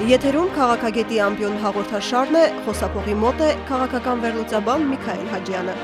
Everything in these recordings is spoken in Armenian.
Եթերում քաղաքագետի ամբիոն հաղորդաշարն է, խոսափողի մոտ է քաղաքական վերլուծաբան Միքայել Հաջյանը։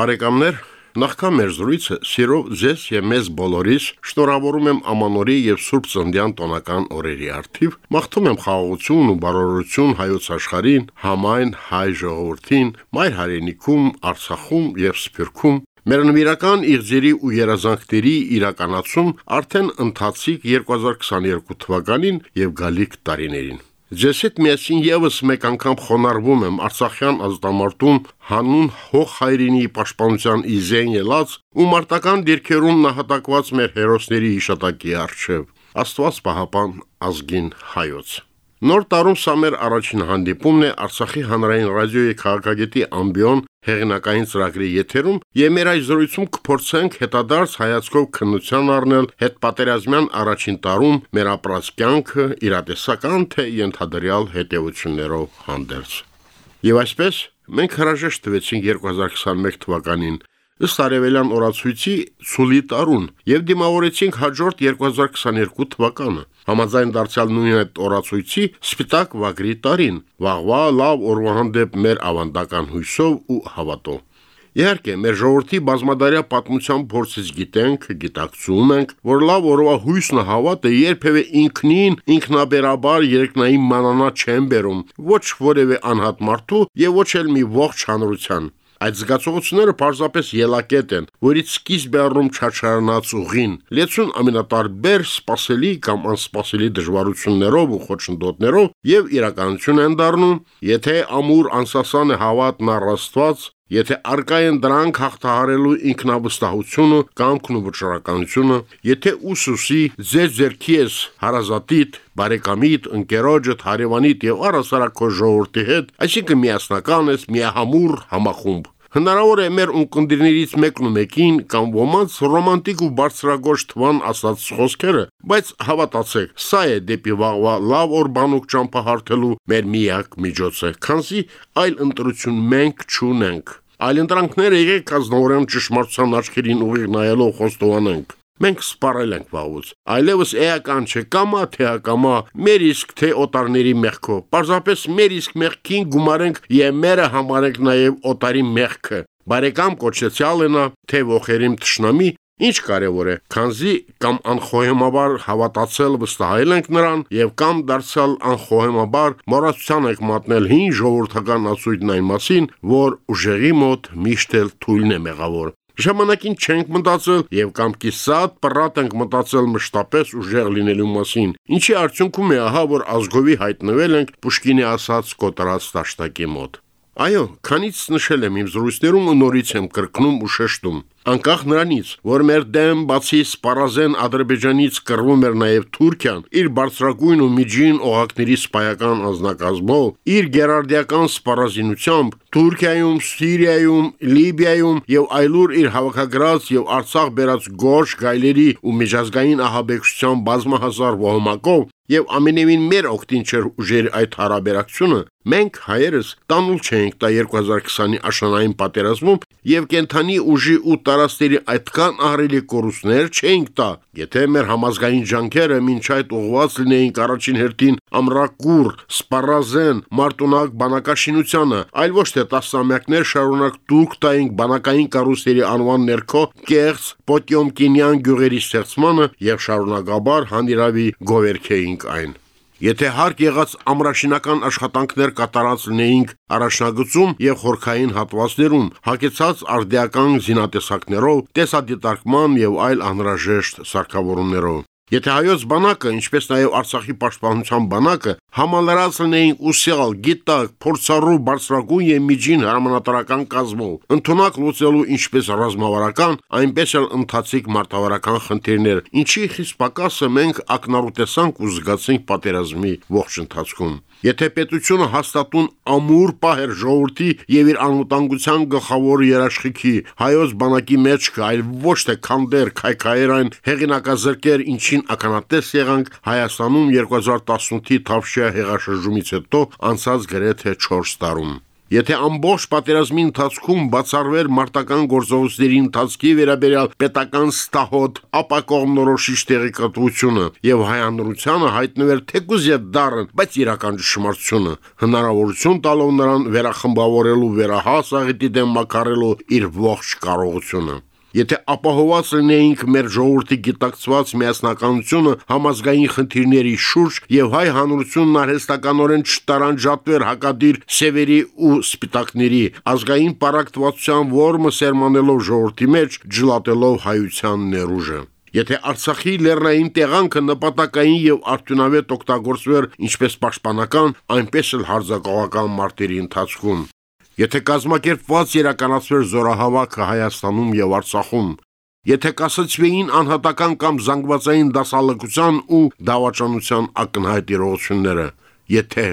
Բարեկամներ, նախքան մեր զրույցը սիրով ձեզ եւ մեզ բոլորիս շնորհավորում եմ Ամանորի եւ Սուրբ Ծննդյան տոնական օրերի արդիվ, մաղթում եմ խաղաղություն ու բարօրություն հայոց աշխարհին, համայն հայ ժողովրդին, մայր հայրենիքում, Արցախում եւ Սփյուռքում, Մեր նվիրական իղձերի ու երազանքների իրականացում արդեն ընթացիկ 2022 թվականին եւ գալիք տարիներին։ Ձեզ հետ միասին եւս մեկ անգամ խոնարհվում եմ Արցախյան ազատամարտում հանուն հող հայրենի պաշտպանության իզեն ելած ու մարտական դիրքերում նահատակված մեր հերոսների հիշատակի արչև։ Աստված պահապան ազգին հայոց։ Նոր տարում սա մեր առաջին հանդիպումն է Արցախի հանրային ռադիոյի քաղաքագետի ամբիոն հեղինակային ծրագրի եթերում եւ մեր այս զրույցում կփորձենք հետադարձ հայացքով քննության առնել հետպատերազմյան առաջին տարում մեր ապրած կյանքը իրատեսական թե ենթադրյալ հետևություններով հանդերձ։ Եվ այսպես մենք հրաժեշտ տվեցինք 2021 թվականին ըստ արևելյան օրացույցի ցուլի տարուն եւ դիմավորեցինք հաջորդ 2022 թվականը։ Համաձայն դարձյալ նույն այդ օրացույցի սպիտակ վագրի տարին, վաղվա լավ օրվա հանդեպ մեր ավանդական հույսով ու հավատով։ Իհարկե, մեր ժողովրդի բազմադարյա պատմության փորձից գիտենք, գիտակցում ենք, որ լավ օրվա հույսն ու հավատը երբևէ ինքնին ինքնաբերաբար երկնային մանանա չեն բերում ոչ որևէ անհատ մարդու եւ ոչ էլ մի ողջ հանրության։ Այդ զգացողությունները պարզապես ելակետ են, որից սկիզբ է առնում չաչարանաց ուղին։ Լեցուն ամենատարբեր սпасելի կամ անսպասելի դժվարություններով ու խոչընդոտներով եւ իրականություն են դառնում, եթե ամուր անսասանը հավատն առաստված, եթե արկա են դրանք հաղթահարելու ինքնավստահությունը, կամքն ու վճռականությունը, եթե ուսուսի ձեր ձերքի ես հարազատիդ, բարեկամիդ, ընկերոջդ, հարևանիդ եւ առասարակ քո ժողովրդի հետ, այսինքն միասնական ես, միահամուր համախումբ Հնարավոր է մեր ունկնդիրներից մեկն ու մեկին կամ ոմանց ռոմանտիկ ու բարձրագործ թվան ասած խոսքերը, բայց հավատացեք, սա է դեպի վաղվա լավ օր բանուկ ճամփահարթելու մեր միակ միջոցը, քանզի այլ ընտրություն մենք չունենք։ Այլ ընտրանքները եկեք կազմորեն ճշմարտության աչքերին ուղիղ նայելով խոստովանենք։ Մենք սպառել ենք վաղուց։ Այլևս էական չէ կամա թե ակամա, մեր իսկ թե օտարների մեղքով։ Պարզապես մեր իսկ մեղքին գումարենք եւ մերը համարենք նաեւ օտարի մեղքը։ Բարեկամ կոչեցյալ է նա, թե ողերիմ ճշնամի, Ինչ կարևոր է, քանզի կամ անխոհեմաբար հավատացել վստահել ենք նրան եւ կամ դարձյալ անխոհեմաբար մոռացության եք մատնել հին ժողովրդական ասույթն այն մասին, որ ուժերի մոտ միշտ էլ թույլն է մեղավոր։ Ժամանակին չենք մտածել եւ կամ կիսատ պրատ ենք մտածել մշտապես ուժեղ լինելու մասին։ Ինչի արդյունքում է ահա որ ազգովի հայտնվել ենք Պուշկինի ասած կոտրած տաշտակի մոտ։ Այո, քանից նշել եմ իմ զրույցներում ու նորից եմ կրկնում ու շեշտում. Անկախ նրանից, որ մեր դեմ բացի սպարազեն Ադրբեջանից կռվում էր նաև Թուրքիան, իր բարձրագույն ու միջին օղակների սպայական անձնակազմով, իր գերարդիական սպարազինությամբ Թուրքիայում, Սիրիայում, Լիբիայում եւ այլուր իր հավաքագրած եւ Արցախ բերած գորշ գայլերի ու միջազգային ահաբեկչության բազմահազար ոհմակով եւ ամենևին մեր օգտին չէր ուժերի այդ հարաբերակցությունը, մենք հայերս տանուլ չէինք տա 2020-ի աշնանային պատերազմում եւ կենթանի ուժի ու տարածքների այդքան ահռելի կորուստներ չէինք տա, եթե մեր համազգային ջանքերը մինչ այդ ուղված լինեին առաջին հերթին ամրակուր, սպառազեն, մարտունակ բանակաշինությանը, այլ ոչ թե տասնամյակներ շարունակ դուք տայինք բանակային կառույցների անվան ներքո կեղծ Պոտյոմկինյան գյուղերի ստեղծմանը եւ շարունակաբար հանիրավի գովերքեինք այն։ Եթե հարկ եղած ամրաշինական աշխատանքներ կատարած լինեինք առաջնագծում եւ խորքային հատվածներում, հակեցած արդիական զինատեսակներով, տեսադիտարկման եւ այլ անհրաժեշտ սարքավորումներով, Եթե հայոց բանակը, ինչպես նաև Արցախի պաշտպանության բանակը համալրած լինեին ուսյալ, գիտակ, փորձառու բարձրագույն եւ միջին հրամանատարական կազմով, ընդունակ լուծելու ինչպես ռազմավարական, այնպես էլ ընթացիկ մարտավարական խնդիրներ, ինչի խիստ պակասը մենք ակնառու ու զգացինք պատերազմի ողջ ընթացքում։ Եթե պետությունը հաստատուն ամուր պահեր ժողովրդի եւ իր անվտանգության գլխավոր երաշխիքի հայոց բանակի մեջ կա, այլ ոչ թե քանդեր քայքայեր այն հեղինակազրկեր, ինչին ականատես եղանք Հայաստանում 2018-ի Թավշյա հեղաշրջումից հետո անցած գրեթե 4 տարում։ Եթե ամբողջ պատերազմի ընթացքում բացառվեր մարտական գործողությունների ընթացքի վերաբերյալ պետական ստահոդ, ապա կողմնորոշիչ տեղեկատվությունը եւ հայանրությանը հայտնվեր թեկուզ եւ դառն, բայց իրական ճշմարտությունը, հնարավորություն տալով նրան վերախմբավորելու վերահաս աղետի դեմ մակարելու իր ողջ կարողությունը։ Եթե ապահոված լինեինք մեր ժողովրդի գիտակցված միասնականությունը համազգային խնդիրների շուրջ եւ հայ հանրությունն արհեստականորեն չտարանջատվեր հակադիր սևերի ու սպիտակների ազգային պարակտվածության ворմը սերմանելով ժողովրդի մեջ, ջլատելով հայության ներուժը։ Եթե Արցախի լեռնային տեղանքը նպատակային եւ արդյունավետ օգտագործվեր ինչպես պաշտպանական, այնպես էլ հարձակողական մարտերի ընթացքում, Եթե կազմակերպված իրականացվեր զորահավաքը Հայաստանում եւ Արցախում, եթե կասեցվեին անհատական կամ զանգվածային դասալակության ու դավաճանության ակնհայտ իրողությունները, եթե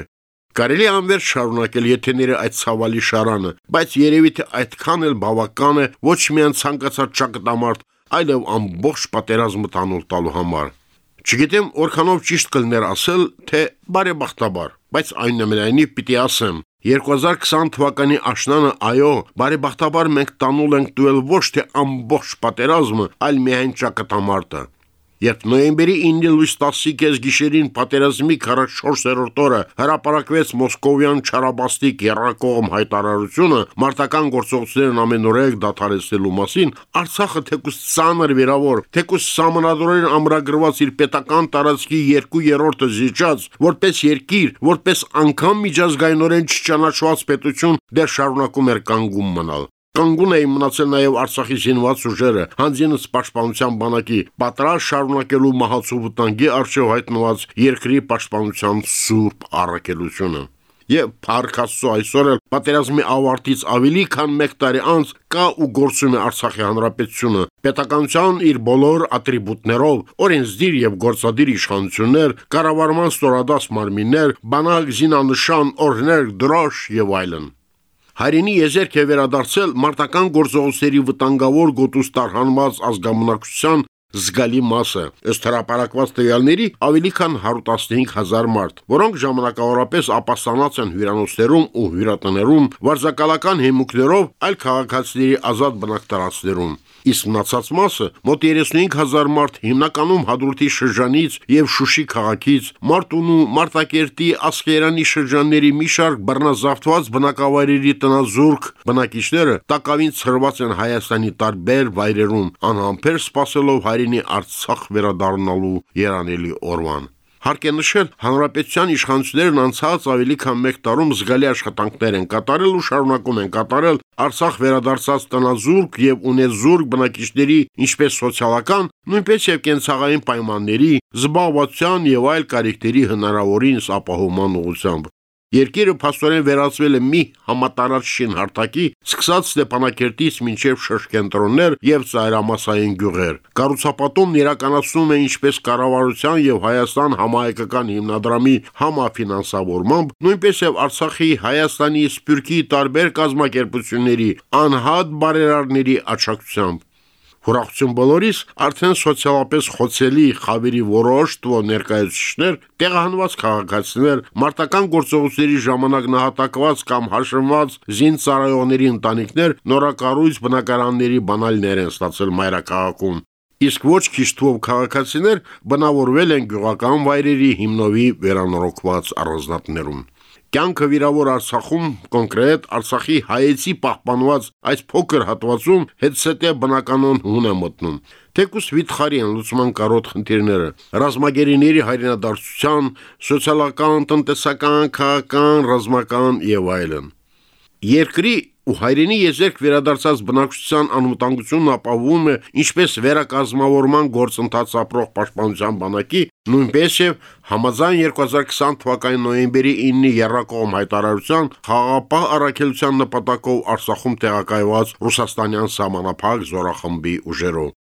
Կարելի անվերջ շարունակել եթեները այդ ցավալի շարանը, բայց երևի թե այդքան էլ բավական է ոչ միայն ցանկացած ճակատամարտ, այլև ամբողջ պատերազմը տանուլ տալու համար։ Չգիտեմ, որքանով ճիշտ կլներ ասել, թե բարեբախտաբար, բայց այնուամենայնիվ պիտի ասեմ, 2020 թվականի աշնանը այո, բարեբախտաբար մենք տանուլ ենք դուել ոչ թե ամբողջ պատերազմը, այլ միայն ճակատամարտը։ Երբ նոյեմբերի 9-ի լույս 10-ի կես գիշերին պատերազմի 44-րդ օրը հրապարակվեց Մոսկովյան չարաբաստիկ երրակողմ հայտարարությունը մարտական գործողություններն ամենուրեք դադարեցնելու մասին, Արցախը թեկուս ցաներ վերավոր, թեկուս սամանadorեն ամրագրված իր պետական տարածքի 2/3-ը զիջած, որպես երկիր, որպես անգամ միջազգայինորեն չճանաչված պետություն դեռ շարունակում էր կանգուն մնալ։ Կանգուն էին մնացել նաև Արցախի զինված ուժերը, հանձինս պաշտպանության բանակի, պատրաստ շարունակելու մահացու վտանգի արժեվ հայտնված երկրի պաշտպանության սուրբ առաքելությունը։ Եվ Փարքասո այսօր էլ պատերազմի ավարտից ավելի քան 1 տարի անց կա ու գործում է Արցախի հանրապետությունը պետականության իր բոլոր ատրիբուտներով, օրենսդիր եւ գործադիր իշխանություններ, կառավարման ստորադաս մարմիններ, բանակ զինանշան, օրհներ, դրոշ եւ այլն։ Հայրենի եզերք է վերադարձել մարտական գործողությունների վտանգավոր գոտուս տարհանված ազգամնակցության զգալի մասը։ Ըստ հրապարակված տվյալների ավելի քան 115000 մարդ, որոնք ժամանակավորապես ապաստանած են հյուրանոցներում ու հյուրատներում, վարձակալական հիմունքներով այլ քաղաքացիների ազատ բնակտարածներում իսկ մնացած մասը՝ մոտ 35000 մարդ, հիմնականում Հադրութի շրջանից եւ Շուշի քաղաքից, Մարտունու, Մարտակերտի, Ասկերանի շրջանների մի շարք բռնազավթված բնակավայրերի տնազուրկ բնակիչները տակավին ծրված են Հայաստանի տարբեր վայրերում, անհամբեր սпасելով հայրենի Արցախ վերադառնալու երանելի օրվան։ Հարկ է նշել, հանրապետության իշխանություններն անցած ավելի քան 1 տարում զգալի աշխատանքներ են կատարել ու շարունակում են կատարել Արցախ վերադարձած տնազուրկ եւ ունեզուրկ բնակիչների ինչպես սոցիալական, նույնպես եւ կենցաղային պայմանների, զբաղվածության եւ այլ կարիքների հնարավորինս ապահովման ուղղությամբ։ Երկիրը փաստորեն վերածվել է մի համատարած շինհարտակի, սկսած Ստեփանակերտից մինչև շրջենտրոններ եւ ծայրամասային գյուղեր։ Կառուցապատումն իրականացնում է ինչպես կառավարության եւ Հայաստան համահայկական հիմնադրամի համաֆինանսավորմամբ, նույնպես եւ Արցախի, Հայաստանի, Սփյուռքի տարբեր կազմակերպությունների անհատ բարերարների աջակցությամբ։ Հուրախություն բոլորիս արդեն սոցիալապես խոցելի խավերի որոշ տվո ներկայացուցիչներ, տեղահանված քաղաքացիներ, մարտական գործողությունների ժամանակ նահատակված կամ հաշվված զինծառայողների ընտանիքներ նորակառույց բնակարանների բանալներ են ստացել մայրաքաղաքում իսկ ոչ քիչ թվով քաղաքացիներ բնավորվել են գյուղական վայրերի հիմնովի վերանորոգված առանձնատներում։ Կյանքը վիրավոր Արցախում, կոնկրետ Արցախի հայեցի պահպանված այս փոքր հատվածում հետսետե բնականon հուն է մտնում։ Թեկուս վիթխարի են լուծման կարոտ խնդիրները, ռազմագերիների հայրենադարձության, սոցիալական, տնտեսական, քաղաքական, ռազմական եւ այլն։ Երկրի ու հայրենի եզերք վերադարձած բնակչության անվտանգությունն ապահովում է ինչպես վերակազմավորման գործընթաց ապրող պաշտպանության բանակի, նույնպես եւ համաձայն 2020 թվականի նոյեմբերի 9-ի երրակողմ հայտարարության խաղապահ առաքելության նպատակով Արցախում տեղակայված ռուսաստանյան սահմանափակ զորախմբի ուժերով։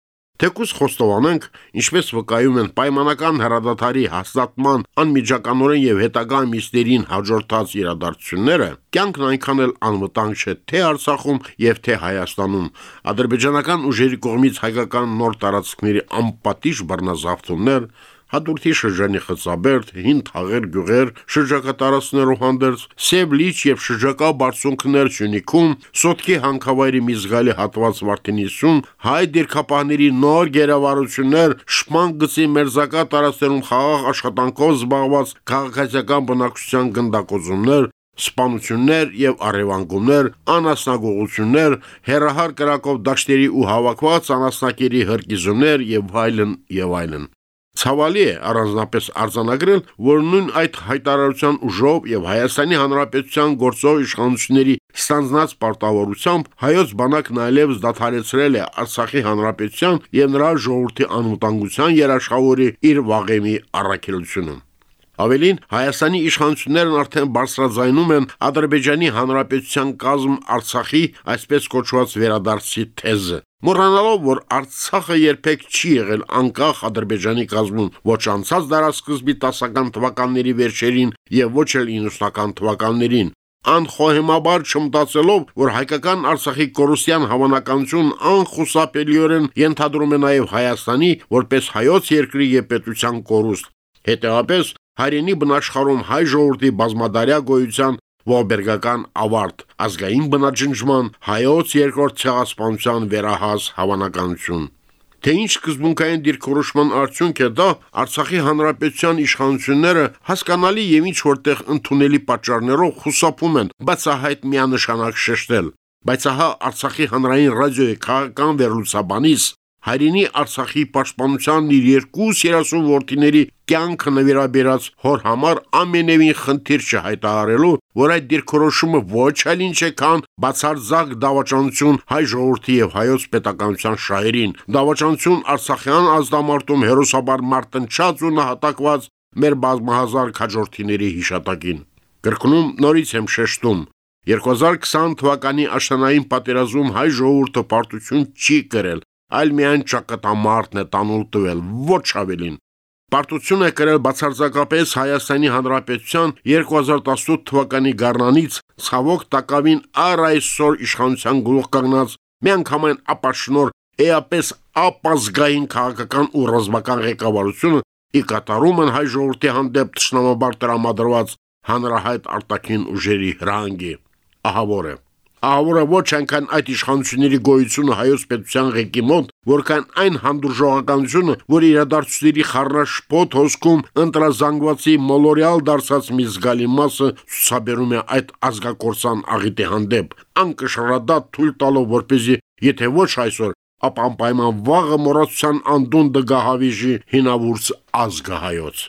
Թեկուս խոստովանենք, ինչպես վկայում են պայմանական հրադադարի հաստատման անմիջականորեն եւ հետագա միսներին հաջորդած իրադարձությունները, կյանքն այնքան էլ անվտանգ չէ թե Արցախում եւ թե Հայաստանում։ Ադրբեջանական ուժերի կողմից հայկական նոր տարածքների անպատիժ բռնազավթումներ, Հադրութի շրջանի Խծաբերդ, Հին Թաղեր գյուղեր, շրջակա տարածքներով հանդերձ, Սև լիճ եւ շրջակա բարձունքներ Սյունիքում, Սոտկի հանքավայրի մի զգալի հատված Վարդենիսում, հայ դիրքապահների նոր գերավարություններ, շփման գծի մերզակա տարածքներում խաղաղ աշխատանքով զբաղված քաղաքացիական բնակչության գնդակոծումներ, սպանություններ եւ առևանգումներ, անասնագողություններ, հերահար կրակով դաշտերի ու հավաքված անասնակերի հրկիզումներ եւ այլն եւ այլն։ Ցավալի է առանձնապես արձանագրել, որ նույն այդ հայտարարության ուժով եւ Հայաստանի Հանրապետության գործող իշխանությունների ստանձնած պարտավորությամբ հայոց բանակն այլևս դադարեցրել է Արցախի Հանրապետության եւ նրա ժողովրդի անվտանգության երաշխավորի իր վաղեմի առաքելությունը։ Ավելին, Հայաստանի իշխանություններն արդեն բարձրաձայնում են Ադրբեջանի Հանրապետության կազմ Արցախի այսպես կոչված վերադարձի թեզը։ Մոռանալով, որ Արցախը երբեք չի եղել անկախ Ադրբեջանի կազմում ոչ անցած դարաշրջանի 10-ական թվականների վերջերին եւ ոչ էլ 90-ական թվականներին, անխոհեմաբար չմտածելով, որ հայկական Արցախի կորուսյան հավանականություն անխուսափելիորեն ենթադրում է նաև Հայաստանի որպես հայոց երկրի եւ պետության կորուստ։ Հետևաբար հայրենի բնաշխարում հայ ժողովրդի բազմադարյա գոյության ողբերգական ավարտ, ազգային բնաջնջման, հայոց երկրորդ ցեղասպանության վերահաս հավանականություն։ Թե ինչ սկզբունքային դիրքորոշման արդյունք է դա, Արցախի հանրապետության իշխանությունները հասկանալի եւ ինչ որտեղ ընդունելի պատճառներով խուսափում են, բայց ահայտ միանշանակ շեշտել։ Բայց ահա Արցախի հանրային ռադիոյի քաղաքական վերլուծաբանից հայրենի Արցախի պաշտպանությանն իր երկու սերասուն որդիների կյանքը նվիրաբերած հոր համար ամենևին խնդիր չհայտարարելու, որ այդ դիրքորոշումը ոչ այլ ինչ է, քան բացարձակ դավաճանություն հայ ժողովրդի եւ հայոց պետականության շահերին, դավաճանություն Արցախյան ազդամարտում հերոսաբար մարտնչած ու նահատակված մեր բազմահազար քաջորդիների հիշատակին։ Գրկնում նորից եմ շեշտում, 2020 թվականի աշնանային պատերազմ հայ ժողովուրդը պարտություն չի կրել, այլ միայն ճակատամարտն է տանուլ տվել, ոչ ավելին։ Պարտություն է կրել բացարձակապես Հայաստանի Հանրապետության 2018 թվականի գարնանից ցավոք տակավին առ այսօր իշխանության գլուխ կանգնած միանգամայն ապաշնոր էապես ապազգային քաղաքական ու ռազմական ղեկավարությունը ի կատարում են հայ ժողովրդի հանդեպ ճշնամաբար տրամադրված հանրահայտ արտաքին ուժերի հրանգի։ Ահա որը ահավորը ոչ այնքան այդ իշխանությունների գոյությունը հայոց պետության ղեկի մոտ, որքան այն հանդուրժողականությունը, որ իրադարձությունների խառնաշփոթ հոսքում ընտրազանգվածի մոլորիալ դարձած մի զգալի մասը ցուցաբերում է այդ ազգակորցան աղիտի հանդեպ, անկշռադատ թույլ տալով որպեսզի եթե ոչ այսօր, ապա անպայման վաղը մոռացության անդուն դգահավիժի հինավուրց ազգը հայոց։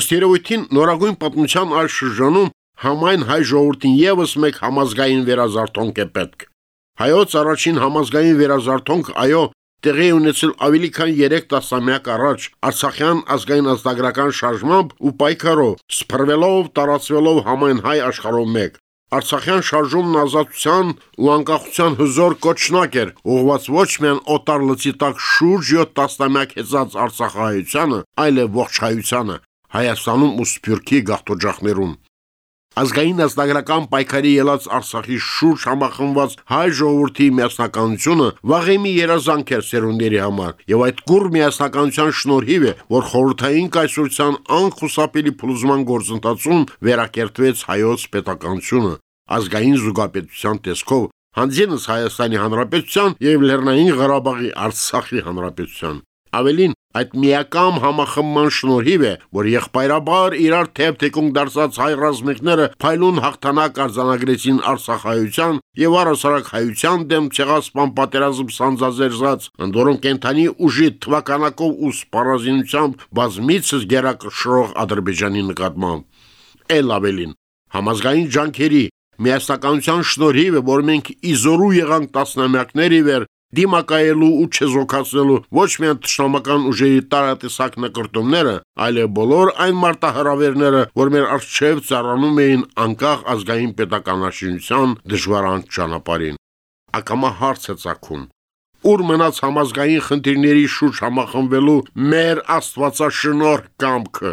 Ըստ երևույթին նորագույն պատմության այլ շրջանում համայն հայ ժողովրդին եւս մեկ համազգային վերազարթոնք է պետք։ Հայոց առաջին համազգային վերազարթոնք, այո, տեղի ունեցել ավելի քան 3 տասնամյակ առաջ Արցախյան ազգային ազգագրական շարժմամբ ու պայքարով, սփռվելով, տարածվելով համայն հայ աշխարհով մեկ։ Արցախյան շարժումն ազատության ու անկախության հզոր կոչնակ էր, ուղված ոչ միայն օտար լծի տակ շուրջ 7 տասնամյակ հեծած Արցախահայությանը, այլև ողջ հայությանը, Հայաստանում ու Սփյուռքի գաղթօջախներում։ Ազգային ազգագրական պայքարի ելած Արցախի շուրջ համախմբված հայ ժողովրդի միասնականությունը վաղեմի երազանք էր սերունդերի համար, եւ այդ գուր միասնականության շնորհիվ է, որ խորհրդային կայսրության անխուսափելի փլուզման գործընթացում վերակերտվեց հայոց պետականությունը ազգային զուգապետության տեսքով հանձինս Հայաստանի Հանրապետության եւ Լեռնային Ղարաբաղի Արցախի Հանրապետության Ավելին, այդ միակամ համախմբման շնորհիվ է, որ եղբայրաբար իրար թեփ-թեկունք դարձած հայ ռազմիկները փայլուն հաղթանակ արձանագրեցին Արցախայության եւ առասարակ հայության դեմ ցեղասպան պատերազմ սանձազերծած, ընդորում կենթանի ուժի թվականակով ու սպառազինությամբ բազմիցս գերակշռող Ադրբեջանի նկատմամբ։ Էլ ավելին, համազգային ջանքերի միասնականության շնորհիվ է, որ մենք իզորու եղանք տասնամյակներ ի վեր դիմակայելու ու չեզոքացնելու ոչ միայն ճշտամական ուժերի տարատեսակ նկարտումները, այլև բոլոր այն մարտահրավերները, որ մեր արժև ծառանում էին անկախ ազգային պետականաշինության դժվարան ճանապարհին։ Ակամա հարց է ցակում. Ուր մնաց համազգային խնդիրների շուրջ համախմբվելու մեր աստվածաշնոր կամքը։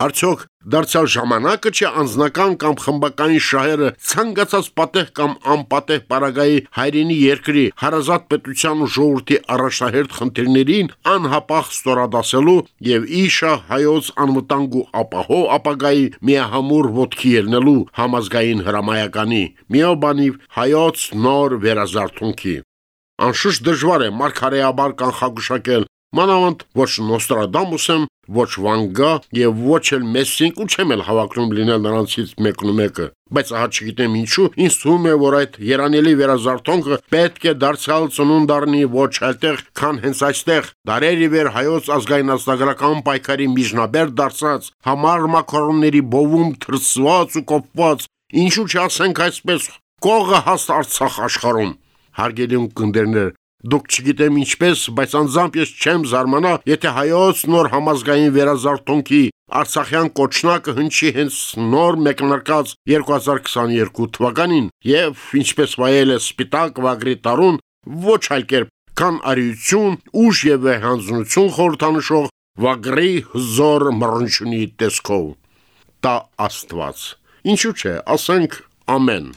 Արդյոք դարձյալ ժամանակը չէ անձնական կամ խմբակային շահերը ցանկացած պատեհ կամ անպատեհ պարագայի հայրենի երկրի հարազատ պետության ու ժողովրդի առաջնահերթ խնդիրներին անհապաղ ստորադասելու եւ իշա հայոց անվտանգ ու ապահով ապագայի միահամուր ոտքի ելնելու համազգային հրամայականի միաբանիվ հայոց նոր վերազարթունքի Անշուշտ դժվար է մարգարեաբար կանխագուշակել Մանավանդ ոչ Նոստրադամուսեմ, ոչ Վան Գա եւ ոչ էլ Մեսսին ու չեմ էլ հավակնում լինել նրանցից մեկն ու մեկը, բայց ահա չգիտեմ ինչու, ինձ թվում է, որ այդ երանելի վերազարթոնքը պետք է դարձյալ ծնունդ առնի ոչ այդտեղ, քան հենց այստեղ։ Դարերի վեր հայոց ազգային աստագրական պայքարի միջնաբեր դարձած համառ մակարոնների բովում թրծված ու կոպված, ինչու չասենք այսպես, կողը հաստ Արցախ աշխարհում։ Հարգելի ունկնդերներ, Դուք չգիտեմ ինչպես, բայց անձամբ ես չեմ զարմանա, եթե հայոց նոր համազգային վերազարթոնքի Արցախյան կոչնակը հնչի հենց նոր մեկնարկած 2022 թվականին եւ ինչպես վայել է սպիտակ վագրի տարուն ոչ այլ կերպ քան արիություն, ուժ եւ վեհանձնություն խորհրդանշող վագրի հզոր մռնչունի տեսքով։ Տա Աստված։ Ինչու՞ չէ, ասենք ամեն։